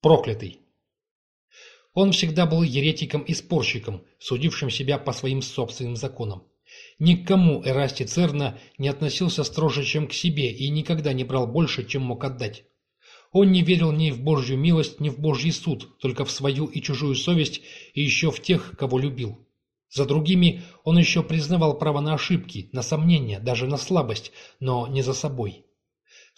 Проклятый. Он всегда был еретиком и спорщиком, судившим себя по своим собственным законам. Ни к кому Эрасти Церна не относился строже, чем к себе, и никогда не брал больше, чем мог отдать. Он не верил ни в Божью милость, ни в Божий суд, только в свою и чужую совесть, и еще в тех, кого любил. За другими он еще признавал право на ошибки, на сомнения, даже на слабость, но не за собой.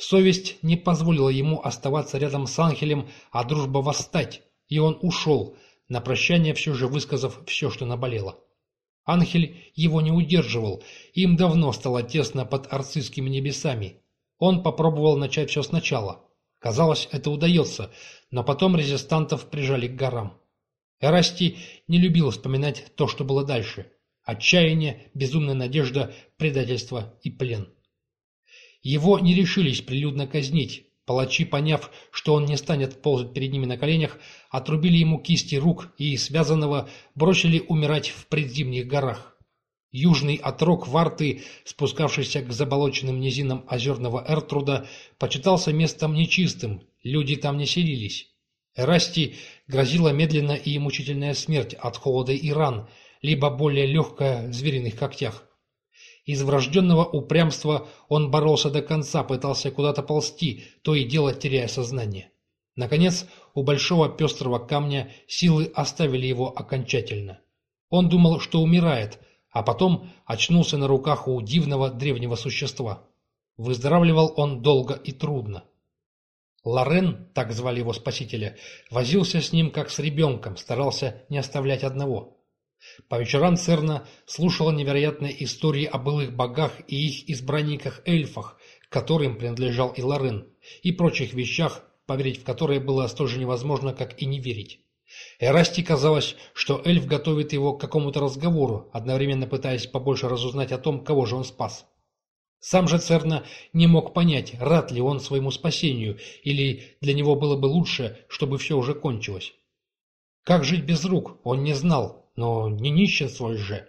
Совесть не позволила ему оставаться рядом с Анхелем, а дружба восстать, и он ушел, на прощание все же высказав все, что наболело. Анхель его не удерживал, им давно стало тесно под арцистскими небесами. Он попробовал начать все сначала. Казалось, это удается, но потом резистантов прижали к горам. Эрасти не любил вспоминать то, что было дальше. Отчаяние, безумная надежда, предательство и плен. Его не решились прилюдно казнить. Палачи, поняв, что он не станет ползать перед ними на коленях, отрубили ему кисти рук и, связанного, бросили умирать в предзимних горах. Южный отрог Варты, спускавшийся к заболоченным низинам озерного Эртруда, почитался местом нечистым, люди там не селились. Эрасти грозила медленная и мучительная смерть от холода и ран, либо более легкая в звериных когтях. Из врожденного упрямства он боролся до конца, пытался куда-то ползти, то и дело теряя сознание. Наконец, у большого пестрого камня силы оставили его окончательно. Он думал, что умирает, а потом очнулся на руках у дивного древнего существа. Выздоравливал он долго и трудно. Лорен, так звали его спасителя, возился с ним как с ребенком, старался не оставлять одного. По вечерам Церна слушала невероятные истории о былых богах и их избранниках-эльфах, которым принадлежал и Лорен, и прочих вещах, поверить в которые было столь же невозможно, как и не верить. Эрасти казалось, что эльф готовит его к какому-то разговору, одновременно пытаясь побольше разузнать о том, кого же он спас. Сам же Церна не мог понять, рад ли он своему спасению, или для него было бы лучше, чтобы все уже кончилось. Как жить без рук, он не знал, но не нищенствовать же.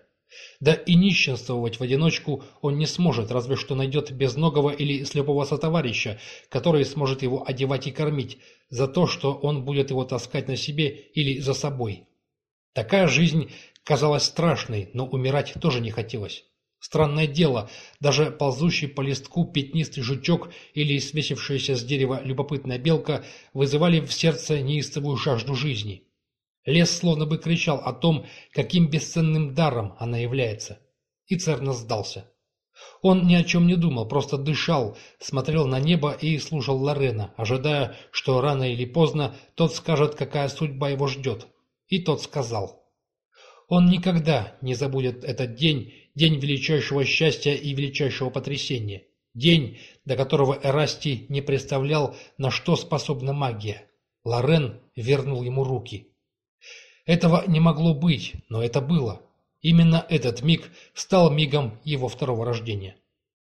Да и нищенствовать в одиночку он не сможет, разве что найдет безногого или слепого сотоварища, который сможет его одевать и кормить, за то, что он будет его таскать на себе или за собой. Такая жизнь казалась страшной, но умирать тоже не хотелось. Странное дело, даже ползущий по листку пятнистый жучок или свесившаяся с дерева любопытная белка вызывали в сердце неистовую жажду жизни. Лес словно бы кричал о том, каким бесценным даром она является. И Церна сдался. Он ни о чем не думал, просто дышал, смотрел на небо и слушал Лорена, ожидая, что рано или поздно тот скажет, какая судьба его ждет. И тот сказал. Он никогда не забудет этот день, день величайшего счастья и величайшего потрясения. День, до которого Эрасти не представлял, на что способна магия. Лорен вернул ему руки. Этого не могло быть, но это было. Именно этот миг стал мигом его второго рождения.